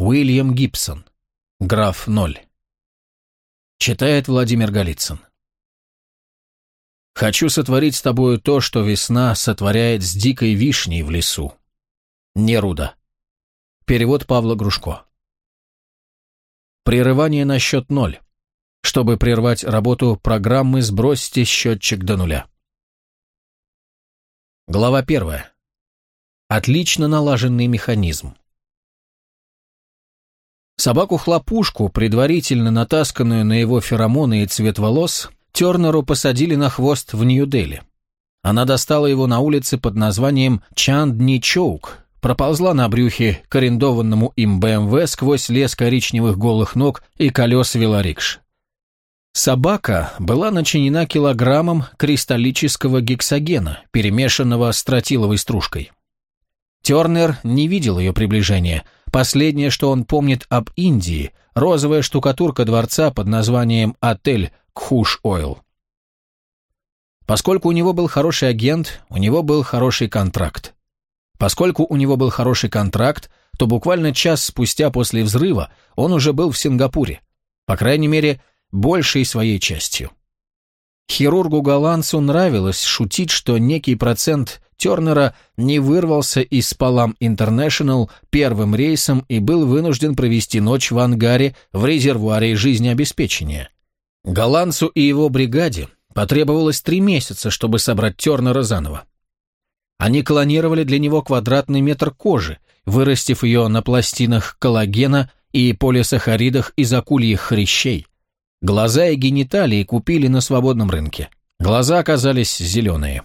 Уильям Гибсон. Граф Ноль. Читает Владимир Голицын. Хочу сотворить с тобою то, что весна сотворяет с дикой вишней в лесу. Неруда. Перевод Павла Грушко. Прерывание на счет ноль. Чтобы прервать работу программы, сбросьте счетчик до нуля. Глава первая. Отлично налаженный механизм. Собаку-хлопушку, предварительно натасканную на его феромоны и цвет волос, Тернеру посадили на хвост в Нью-Дели. Она достала его на улице под названием Чандни Чоук, проползла на брюхе к арендованному им БМВ сквозь лес коричневых голых ног и колес велорикш. Собака была начинена килограммом кристаллического гексогена, перемешанного с тротиловой стружкой. Тернер не видел ее приближения – Последнее, что он помнит об Индии, розовая штукатурка дворца под названием «Отель Кхуш Ойл». Поскольку у него был хороший агент, у него был хороший контракт. Поскольку у него был хороший контракт, то буквально час спустя после взрыва он уже был в Сингапуре, по крайней мере, большей своей частью. Хирургу-голландцу нравилось шутить, что некий процент Тернера не вырвался из Палам Интернешнл первым рейсом и был вынужден провести ночь в ангаре в резервуаре жизнеобеспечения. Голландцу и его бригаде потребовалось три месяца, чтобы собрать Тернера заново. Они клонировали для него квадратный метр кожи, вырастив ее на пластинах коллагена и полисахаридах из акульих хрящей. Глаза и гениталии купили на свободном рынке. Глаза оказались зеленые.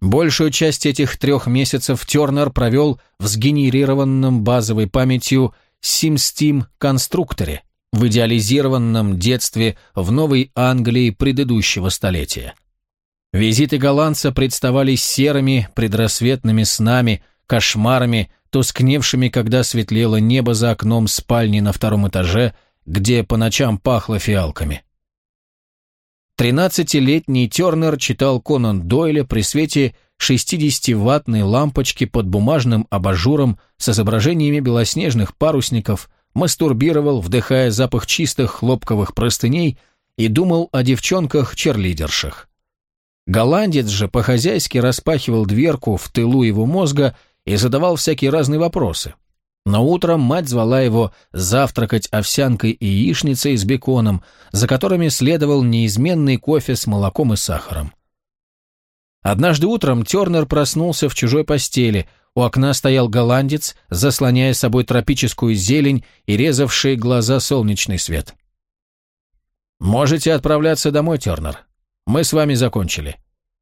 Большую часть этих трех месяцев Тернер провел в сгенерированном базовой памятью SimSteam конструкторе в идеализированном детстве в Новой Англии предыдущего столетия. Визиты голландца представали серыми предрассветными снами, кошмарами, тускневшими, когда светлело небо за окном спальни на втором этаже, где по ночам пахло фиалками. Тринадцатилетний Тернер читал Конан Дойля при свете 60-ваттной лампочки под бумажным абажуром с изображениями белоснежных парусников, мастурбировал, вдыхая запах чистых хлопковых простыней и думал о девчонках-черлидершах. Голландец же по-хозяйски распахивал дверку в тылу его мозга и задавал всякие разные вопросы, но утром мать звала его завтракать овсянкой и яичницей с беконом, за которыми следовал неизменный кофе с молоком и сахаром. Однажды утром Тернер проснулся в чужой постели, у окна стоял голландец, заслоняя собой тропическую зелень и резавший глаза солнечный свет. «Можете отправляться домой, Тернер. Мы с вами закончили.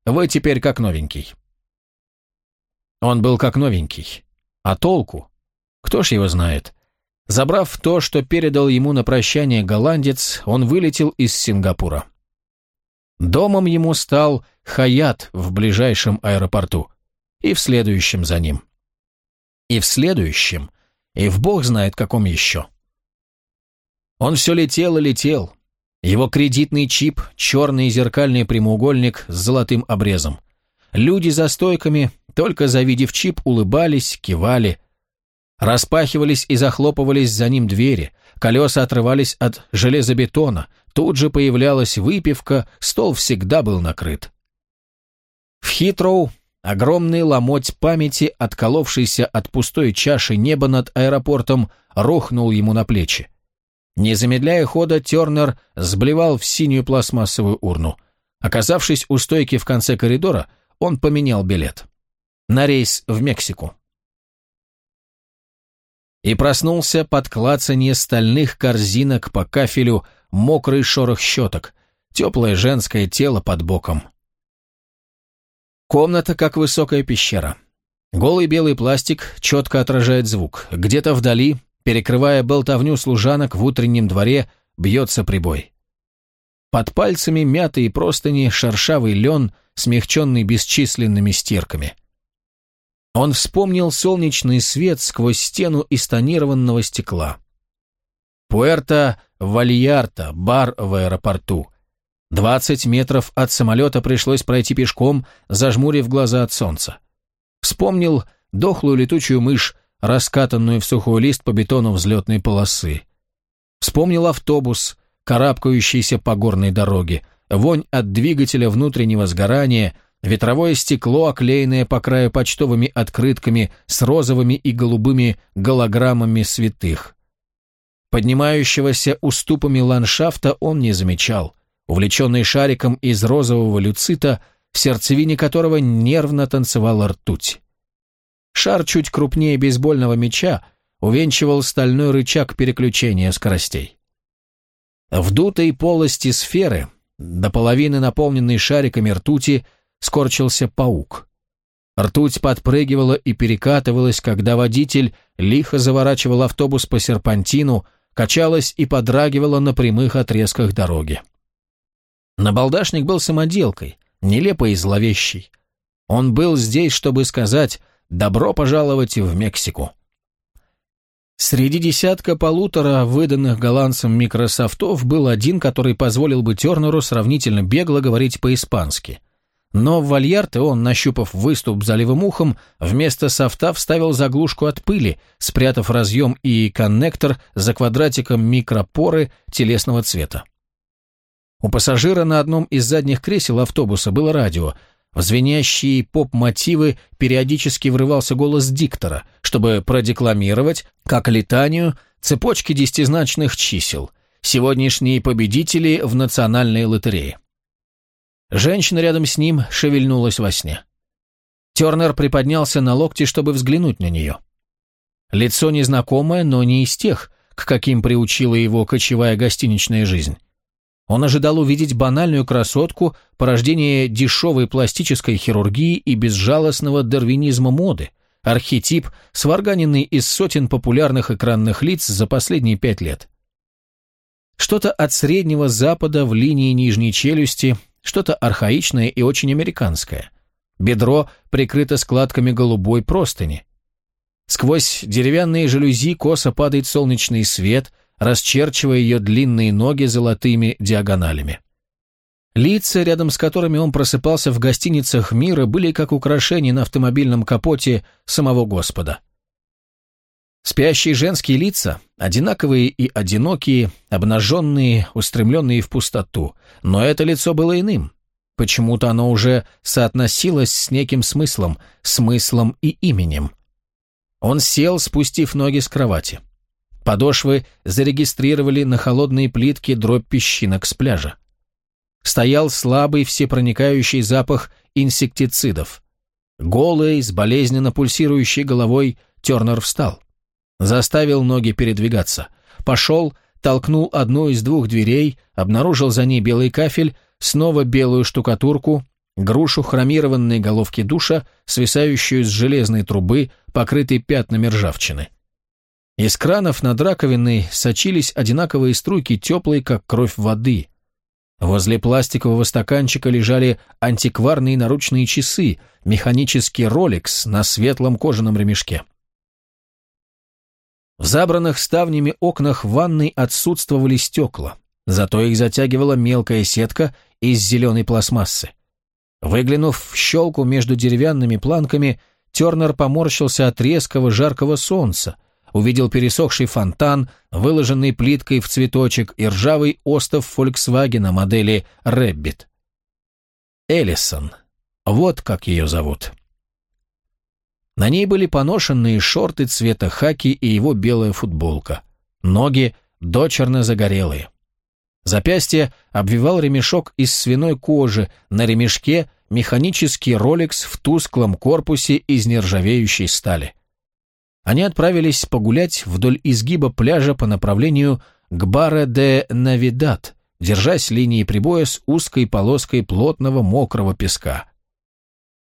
Вы теперь как новенький». Он был как новенький. А толку? Кто ж его знает? Забрав то, что передал ему на прощание голландец, он вылетел из Сингапура. Домом ему стал Хаят в ближайшем аэропорту и в следующем за ним. И в следующем, и в бог знает каком еще. Он все летел и летел. Его кредитный чип, черный зеркальный прямоугольник с золотым обрезом. Люди за стойками, только завидев чип, улыбались, кивали – Распахивались и захлопывались за ним двери, колеса отрывались от железобетона, тут же появлялась выпивка, стол всегда был накрыт. В Хитроу огромный ломоть памяти, отколовшийся от пустой чаши неба над аэропортом, рухнул ему на плечи. Не замедляя хода, Тернер сблевал в синюю пластмассовую урну. Оказавшись у стойки в конце коридора, он поменял билет. На рейс в Мексику и проснулся под клацанье стальных корзинок по кафелю, мокрый шорох щеток, теплое женское тело под боком. Комната как высокая пещера. Голый белый пластик четко отражает звук. Где-то вдали, перекрывая болтовню служанок в утреннем дворе, бьется прибой. Под пальцами мятые простыни, шершавый лен, смягченный бесчисленными стирками. Он вспомнил солнечный свет сквозь стену из тонированного стекла. Пуэрто-Вальярта, бар в аэропорту. Двадцать метров от самолета пришлось пройти пешком, зажмурив глаза от солнца. Вспомнил дохлую летучую мышь, раскатанную в сухой лист по бетону взлетной полосы. Вспомнил автобус, карабкающийся по горной дороге, вонь от двигателя внутреннего сгорания, ветровое стекло, оклеенное по краю почтовыми открытками с розовыми и голубыми голограммами святых. Поднимающегося уступами ландшафта он не замечал. Увлеченный шариком из розового люцита, в сердцевине которого нервно танцевала ртуть. Шар чуть крупнее бейсбольного мяча увенчивал стальной рычаг переключения скоростей. В дутой полости сферы, до половины наполненной шариками ртути, скорчился паук. Ртуть подпрыгивала и перекатывалась, когда водитель лихо заворачивал автобус по серпантину, качалась и подрагивала на прямых отрезках дороги. Набалдашник был самоделкой, нелепой и зловещей. Он был здесь, чтобы сказать «добро пожаловать в Мексику». Среди десятка полутора выданных голландцам микрософтов был один, который позволил бы Тернеру сравнительно бегло говорить по-испански. Но в вальярте он, нащупав выступ за левым ухом, вместо софта вставил заглушку от пыли, спрятав разъем и коннектор за квадратиком микропоры телесного цвета. У пассажира на одном из задних кресел автобуса было радио. В звенящие поп-мотивы периодически врывался голос диктора, чтобы продекламировать, как летанию, цепочки десятизначных чисел, сегодняшние победители в национальной лотерее. Женщина рядом с ним шевельнулась во сне. Тернер приподнялся на локти, чтобы взглянуть на нее. Лицо незнакомое, но не из тех, к каким приучила его кочевая гостиничная жизнь. Он ожидал увидеть банальную красотку, порождение дешевой пластической хирургии и безжалостного дарвинизма моды, архетип, сварганенный из сотен популярных экранных лиц за последние пять лет. Что-то от Среднего Запада в линии нижней челюсти, что-то архаичное и очень американское. Бедро прикрыто складками голубой простыни. Сквозь деревянные жалюзи косо падает солнечный свет – расчерчивая ее длинные ноги золотыми диагоналями. Лица, рядом с которыми он просыпался в гостиницах мира, были как украшения на автомобильном капоте самого Господа. Спящие женские лица, одинаковые и одинокие, обнаженные, устремленные в пустоту, но это лицо было иным. Почему-то оно уже соотносилось с неким смыслом, смыслом и именем. Он сел, спустив ноги с кровати. Подошвы зарегистрировали на холодные плитки дробь песчинок с пляжа. Стоял слабый всепроникающий запах инсектицидов. Голый, с болезненно пульсирующей головой, Тернер встал. Заставил ноги передвигаться. Пошел, толкнул одну из двух дверей, обнаружил за ней белый кафель, снова белую штукатурку, грушу хромированной головки душа, свисающую с железной трубы, покрытой пятнами ржавчины. Из кранов над раковиной сочились одинаковые струйки, теплые, как кровь воды. Возле пластикового стаканчика лежали антикварные наручные часы, механический ролекс на светлом кожаном ремешке. В забранных ставнями окнах ванной отсутствовали стекла, зато их затягивала мелкая сетка из зеленой пластмассы. Выглянув в щелку между деревянными планками, Тернер поморщился от резкого жаркого солнца, увидел пересохший фонтан, выложенный плиткой в цветочек и ржавый остов Фольксвагена модели «Рэббит». Эллисон. Вот как ее зовут. На ней были поношенные шорты цвета хаки и его белая футболка. Ноги дочерно загорелые. Запястье обвивал ремешок из свиной кожи, на ремешке механический роликс в тусклом корпусе из нержавеющей стали. Они отправились погулять вдоль изгиба пляжа по направлению к Баре де Навидат, держась линии прибоя с узкой полоской плотного мокрого песка.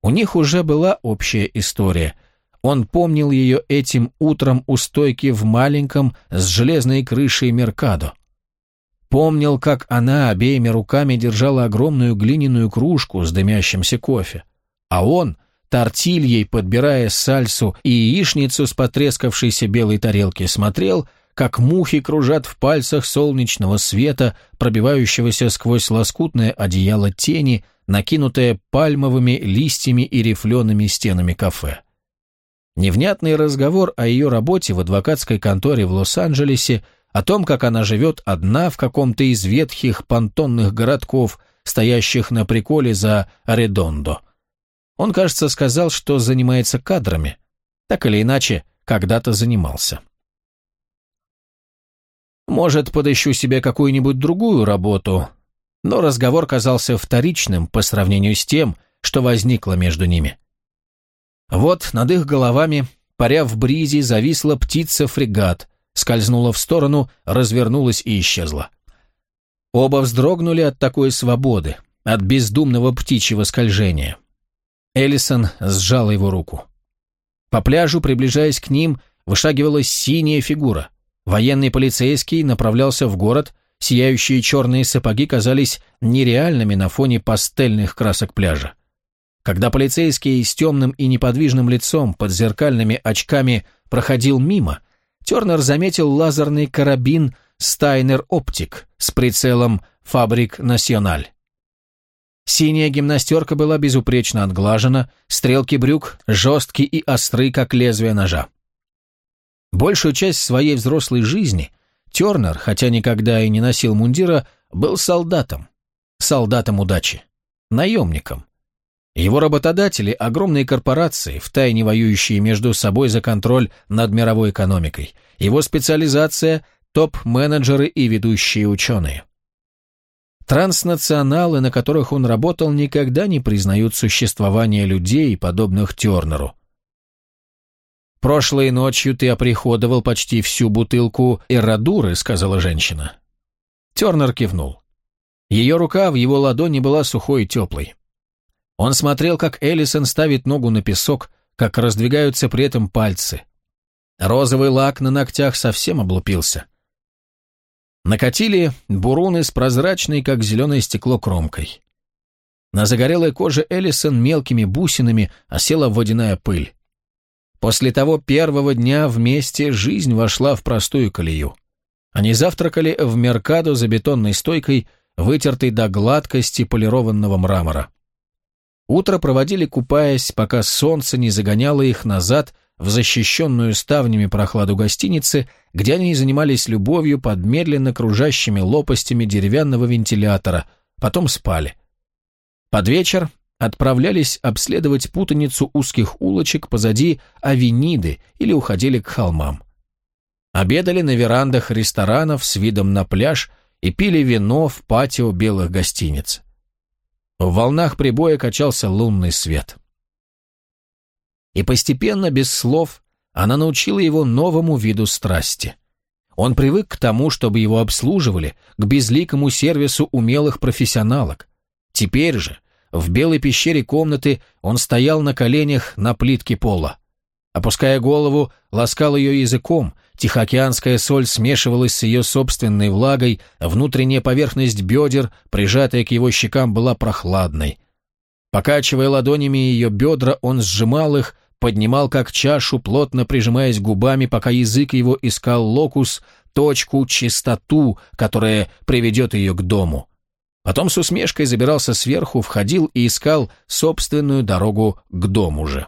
У них уже была общая история. Он помнил ее этим утром у стойки в маленьком с железной крышей Меркадо. Помнил, как она обеими руками держала огромную глиняную кружку с дымящимся кофе. А он тортильей, подбирая сальсу и яичницу с потрескавшейся белой тарелки, смотрел, как мухи кружат в пальцах солнечного света, пробивающегося сквозь лоскутное одеяло тени, накинутое пальмовыми листьями и рифлеными стенами кафе. Невнятный разговор о ее работе в адвокатской конторе в Лос-Анджелесе, о том, как она живет одна в каком-то из ветхих понтонных городков, стоящих на приколе за Редондо. Он, кажется, сказал, что занимается кадрами. Так или иначе, когда-то занимался. Может, подыщу себе какую-нибудь другую работу, но разговор казался вторичным по сравнению с тем, что возникло между ними. Вот над их головами, паря в бризе, зависла птица-фрегат, скользнула в сторону, развернулась и исчезла. Оба вздрогнули от такой свободы, от бездумного птичьего скольжения. Эллисон сжала его руку. По пляжу, приближаясь к ним, вышагивала синяя фигура. Военный полицейский направлялся в город, сияющие черные сапоги казались нереальными на фоне пастельных красок пляжа. Когда полицейский с темным и неподвижным лицом под зеркальными очками проходил мимо, Тернер заметил лазерный карабин Стайнер Оптик с прицелом Фабрик Националь. Синяя гимнастерка была безупречно отглажена, стрелки брюк жесткие и остры, как лезвие ножа. Большую часть своей взрослой жизни Тернер, хотя никогда и не носил мундира, был солдатом. Солдатом удачи. Наемником. Его работодатели – огромные корпорации, втайне воюющие между собой за контроль над мировой экономикой. Его специализация – топ-менеджеры и ведущие ученые. Транснационалы, на которых он работал, никогда не признают существование людей, подобных Тернеру. «Прошлой ночью ты оприходовал почти всю бутылку эррадуры», — сказала женщина. Тернер кивнул. Ее рука в его ладони была сухой и теплой. Он смотрел, как Эллисон ставит ногу на песок, как раздвигаются при этом пальцы. Розовый лак на ногтях совсем облупился. Накатили буруны с прозрачной, как зеленое стекло, кромкой. На загорелой коже Эллисон мелкими бусинами осела водяная пыль. После того первого дня вместе жизнь вошла в простую колею. Они завтракали в Меркадо за бетонной стойкой, вытертой до гладкости полированного мрамора. Утро проводили купаясь, пока солнце не загоняло их назад в защищенную ставнями прохладу гостиницы, где они занимались любовью под медленно кружащими лопастями деревянного вентилятора, потом спали. Под вечер отправлялись обследовать путаницу узких улочек позади авениды или уходили к холмам. Обедали на верандах ресторанов с видом на пляж и пили вино в патио белых гостиниц. В волнах прибоя качался лунный свет. И постепенно, без слов, она научила его новому виду страсти. Он привык к тому, чтобы его обслуживали, к безликому сервису умелых профессионалок. Теперь же, в белой пещере комнаты, он стоял на коленях на плитке пола. Опуская голову, ласкал ее языком, Тихоокеанская соль смешивалась с ее собственной влагой, внутренняя поверхность бедер, прижатая к его щекам, была прохладной. Покачивая ладонями ее бедра, он сжимал их, поднимал как чашу, плотно прижимаясь губами, пока язык его искал локус, точку, чистоту, которая приведет ее к дому. Потом с усмешкой забирался сверху, входил и искал собственную дорогу к дому же.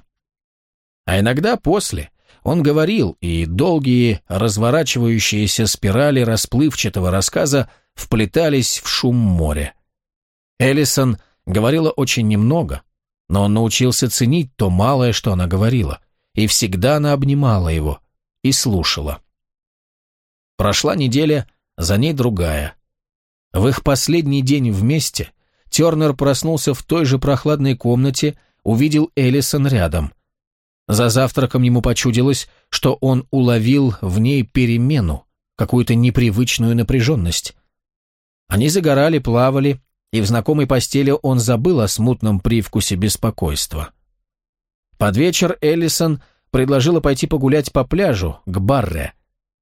А иногда после, он говорил, и долгие разворачивающиеся спирали расплывчатого рассказа вплетались в шум моря. Эллисон говорила очень немного, но он научился ценить то малое, что она говорила, и всегда она обнимала его и слушала. Прошла неделя, за ней другая. В их последний день вместе Тернер проснулся в той же прохладной комнате, увидел Эллисон рядом – за завтраком ему почудилось, что он уловил в ней перемену, какую-то непривычную напряженность. Они загорали, плавали, и в знакомой постели он забыл о смутном привкусе беспокойства. Под вечер Эллисон предложила пойти погулять по пляжу, к Барре,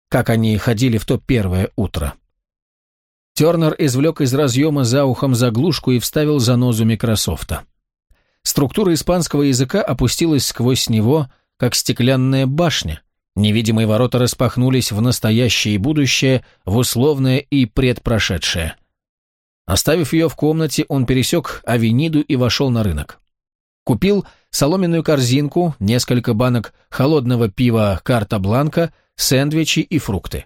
как они ходили в то первое утро. Тернер извлек из разъема за ухом заглушку и вставил занозу Микрософта. Структура испанского языка опустилась сквозь него, как стеклянная башня. Невидимые ворота распахнулись в настоящее и будущее, в условное и предпрошедшее. Оставив ее в комнате, он пересек авениду и вошел на рынок. Купил соломенную корзинку, несколько банок холодного пива «Карта Бланка», сэндвичи и фрукты.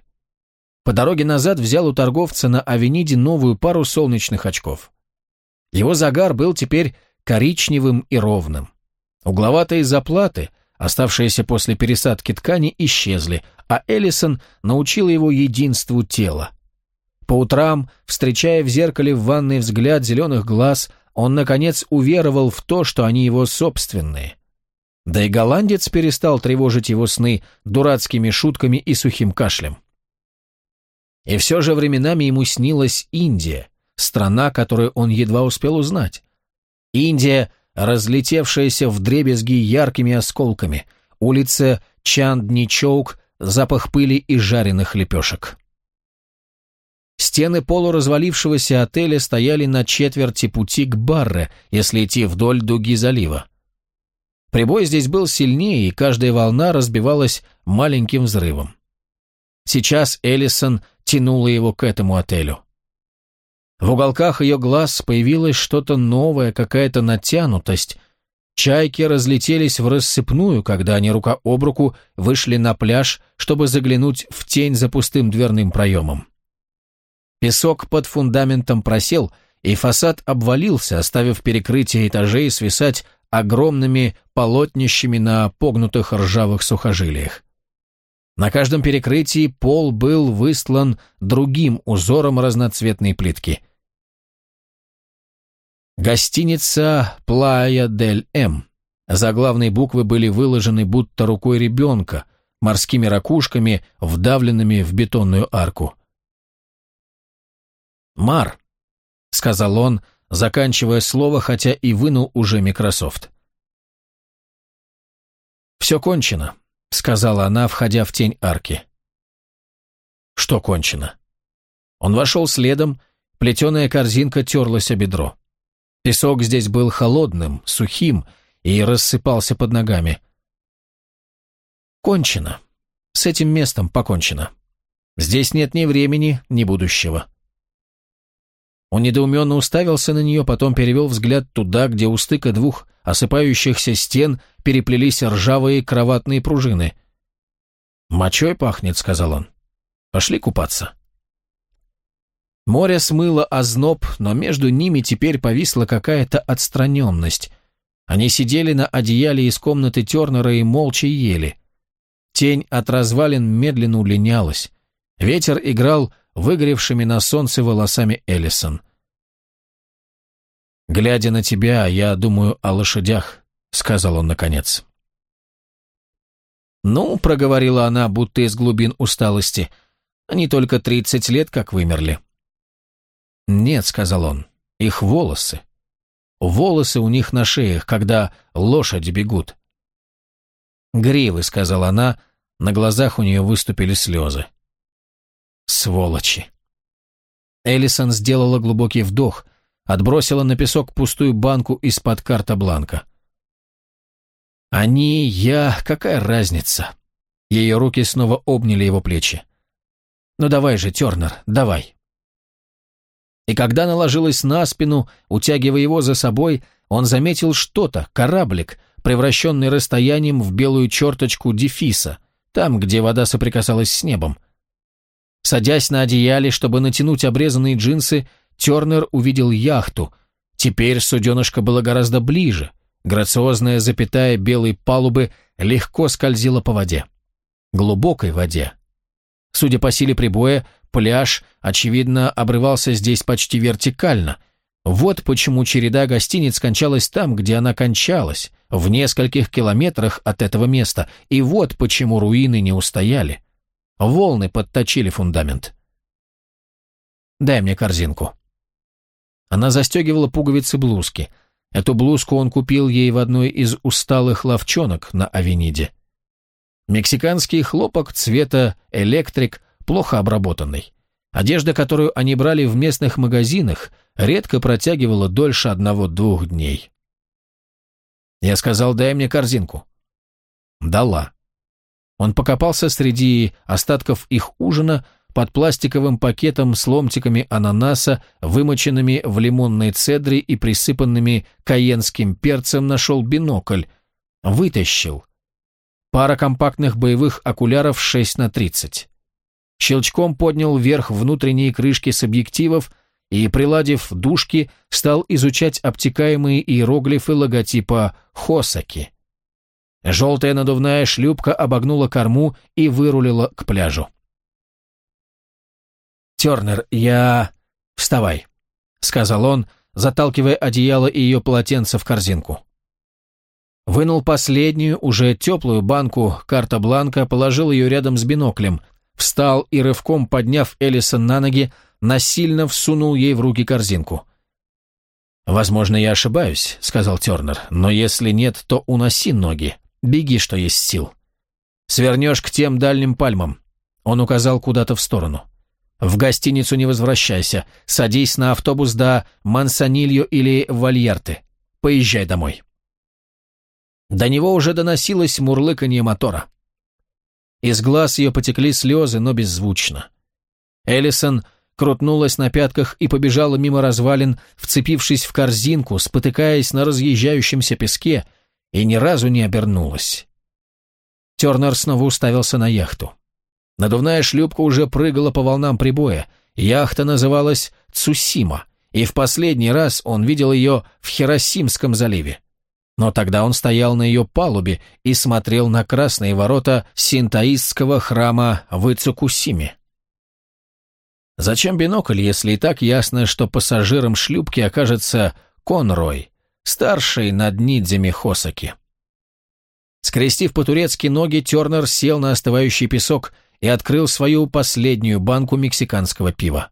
По дороге назад взял у торговца на Авениде новую пару солнечных очков. Его загар был теперь коричневым и ровным. Угловатые заплаты, оставшиеся после пересадки ткани, исчезли, а Эллисон научила его единству тела. По утрам, встречая в зеркале в ванной взгляд зеленых глаз, он, наконец, уверовал в то, что они его собственные. Да и голландец перестал тревожить его сны дурацкими шутками и сухим кашлем. И все же временами ему снилась Индия, страна, которую он едва успел узнать. Индия, разлетевшаяся в дребезги яркими осколками, улица Чандни-Чоук, запах пыли и жареных лепешек. Стены полуразвалившегося отеля стояли на четверти пути к Барре, если идти вдоль дуги залива. Прибой здесь был сильнее, и каждая волна разбивалась маленьким взрывом. Сейчас Эллисон тянула его к этому отелю. В уголках ее глаз появилось что-то новое, какая-то натянутость. Чайки разлетелись в рассыпную, когда они рука об руку вышли на пляж, чтобы заглянуть в тень за пустым дверным проемом. Песок под фундаментом просел, и фасад обвалился, оставив перекрытие этажей свисать огромными полотнищами на погнутых ржавых сухожилиях. На каждом перекрытии пол был выстлан другим узором разноцветной плитки. Гостиница «Плая дель М». Заглавные буквы были выложены будто рукой ребенка, морскими ракушками, вдавленными в бетонную арку. «Мар», — сказал он, заканчивая слово, хотя и вынул уже Microsoft. «Все кончено. — сказала она, входя в тень арки. «Что кончено?» Он вошел следом, плетеная корзинка терлась о бедро. Песок здесь был холодным, сухим и рассыпался под ногами. «Кончено. С этим местом покончено. Здесь нет ни времени, ни будущего». Он недоуменно уставился на нее, потом перевел взгляд туда, где у стыка двух осыпающихся стен переплелись ржавые кроватные пружины. «Мочой пахнет», — сказал он. «Пошли купаться». Море смыло озноб, но между ними теперь повисла какая-то отстраненность. Они сидели на одеяле из комнаты Тернера и молча ели. Тень от развалин медленно улинялась. Ветер играл выгоревшими на солнце волосами Эллисон. «Глядя на тебя, я думаю о лошадях», — сказал он наконец. «Ну», — проговорила она, будто из глубин усталости, — «они только тридцать лет как вымерли». «Нет», — сказал он, — «их волосы. Волосы у них на шеях, когда лошади бегут». «Гривы», — сказала она, на глазах у нее выступили слезы. «Сволочи». Эллисон сделала глубокий вдох — отбросила на песок пустую банку из-под карта Бланка. «Они, я, какая разница?» Ее руки снова обняли его плечи. «Ну давай же, Тернер, давай». И когда наложилась на спину, утягивая его за собой, он заметил что-то, кораблик, превращенный расстоянием в белую черточку дефиса, там, где вода соприкасалась с небом. Садясь на одеяле, чтобы натянуть обрезанные джинсы, Тернер увидел яхту. Теперь суденышко было гораздо ближе. Грациозная запятая белой палубы легко скользила по воде. Глубокой воде. Судя по силе прибоя, пляж, очевидно, обрывался здесь почти вертикально. Вот почему череда гостиниц кончалась там, где она кончалась, в нескольких километрах от этого места, и вот почему руины не устояли. Волны подточили фундамент. «Дай мне корзинку», она застегивала пуговицы блузки. Эту блузку он купил ей в одной из усталых ловчонок на Авениде. Мексиканский хлопок цвета электрик, плохо обработанный. Одежда, которую они брали в местных магазинах, редко протягивала дольше одного-двух дней. Я сказал, дай мне корзинку. Дала. Он покопался среди остатков их ужина, под пластиковым пакетом с ломтиками ананаса, вымоченными в лимонной цедре и присыпанными каенским перцем, нашел бинокль. Вытащил. Пара компактных боевых окуляров 6 на 30. Щелчком поднял вверх внутренние крышки с объективов и, приладив дужки, стал изучать обтекаемые иероглифы логотипа «Хосаки». Желтая надувная шлюпка обогнула корму и вырулила к пляжу. «Тернер, я... Вставай», — сказал он, заталкивая одеяло и ее полотенце в корзинку. Вынул последнюю, уже теплую банку карта-бланка, положил ее рядом с биноклем, встал и, рывком подняв Элисон на ноги, насильно всунул ей в руки корзинку. «Возможно, я ошибаюсь», — сказал Тернер, «но если нет, то уноси ноги, беги, что есть сил. Свернешь к тем дальним пальмам». Он указал куда-то в сторону. В гостиницу не возвращайся. Садись на автобус до Мансанильо или Вальярты. Поезжай домой. До него уже доносилось мурлыканье мотора. Из глаз ее потекли слезы, но беззвучно. Эллисон крутнулась на пятках и побежала мимо развалин, вцепившись в корзинку, спотыкаясь на разъезжающемся песке, и ни разу не обернулась. Тернер снова уставился на яхту. Надувная шлюпка уже прыгала по волнам прибоя. Яхта называлась «Цусима», и в последний раз он видел ее в Хиросимском заливе. Но тогда он стоял на ее палубе и смотрел на красные ворота синтаистского храма в Ицукусиме. Зачем бинокль, если и так ясно, что пассажиром шлюпки окажется Конрой, старший над Нидзями Хосаки? Скрестив по-турецки ноги, Тернер сел на остывающий песок – и открыл свою последнюю банку мексиканского пива.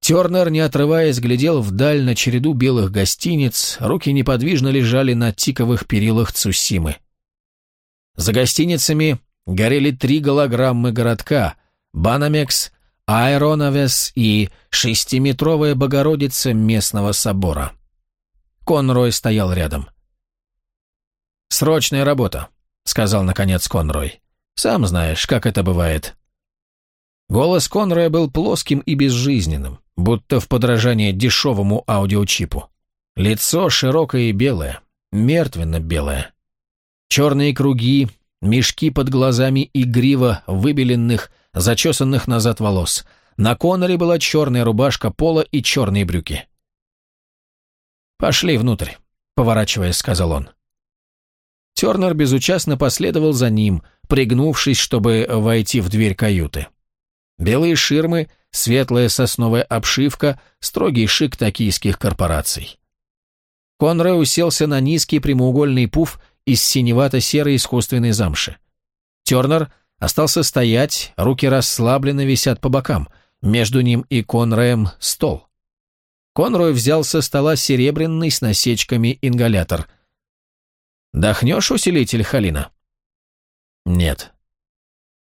Тернер, не отрываясь, глядел вдаль на череду белых гостиниц, руки неподвижно лежали на тиковых перилах Цусимы. За гостиницами горели три голограммы городка – Банамекс, Айроновес и шестиметровая Богородица местного собора. Конрой стоял рядом. «Срочная работа», — сказал наконец Конрой. Сам знаешь, как это бывает». Голос Конроя был плоским и безжизненным, будто в подражание дешевому аудиочипу. Лицо широкое и белое, мертвенно-белое. Черные круги, мешки под глазами и грива выбеленных, зачесанных назад волос. На Коноре была черная рубашка пола и черные брюки. «Пошли внутрь», — поворачиваясь, сказал он. Тернер безучастно последовал за ним, пригнувшись, чтобы войти в дверь каюты. Белые ширмы, светлая сосновая обшивка, строгий шик токийских корпораций. Конрэ уселся на низкий прямоугольный пуф из синевато-серой искусственной замши. Тернер остался стоять, руки расслабленно висят по бокам, между ним и Конрэем стол. Конрой взял со стола серебряный с насечками ингалятор – «Дохнешь, усилитель Халина?» «Нет».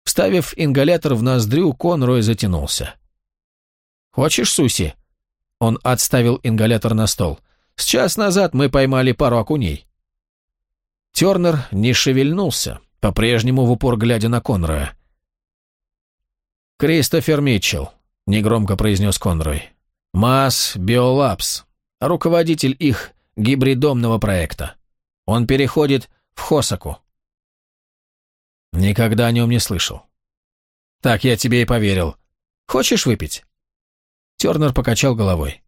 Вставив ингалятор в ноздрю, Конрой затянулся. «Хочешь, Суси?» Он отставил ингалятор на стол. «С час назад мы поймали пару окуней». Тернер не шевельнулся, по-прежнему в упор глядя на Конроя. «Кристофер Митчелл», — негромко произнес Конрой. «Масс Биолабс, руководитель их гибридомного проекта. Он переходит в Хосаку. Никогда о нем не слышал. Так я тебе и поверил. Хочешь выпить? Тернер покачал головой.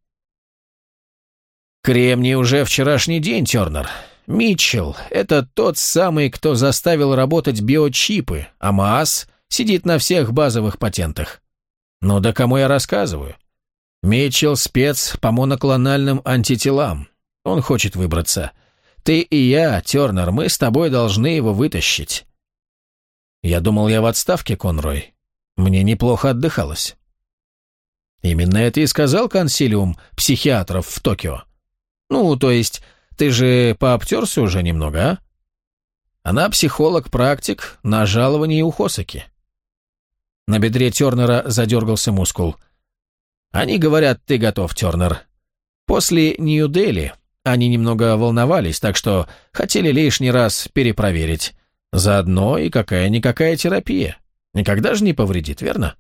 Кремний уже вчерашний день, Тернер. Митчелл — это тот самый, кто заставил работать биочипы, а МААС сидит на всех базовых патентах. Ну да кому я рассказываю? Митчелл — спец по моноклональным антителам. Он хочет выбраться. Ты и я, Тернер, мы с тобой должны его вытащить. Я думал, я в отставке, Конрой. Мне неплохо отдыхалось. Именно это и сказал консилиум психиатров в Токио. Ну, то есть, ты же пообтерся уже немного, а? Она психолог-практик на жаловании у Хосаки. На бедре Тернера задергался мускул. Они говорят, ты готов, Тернер. После Нью-Дели они немного волновались, так что хотели лишний раз перепроверить. Заодно и какая-никакая терапия. Никогда же не повредит, верно?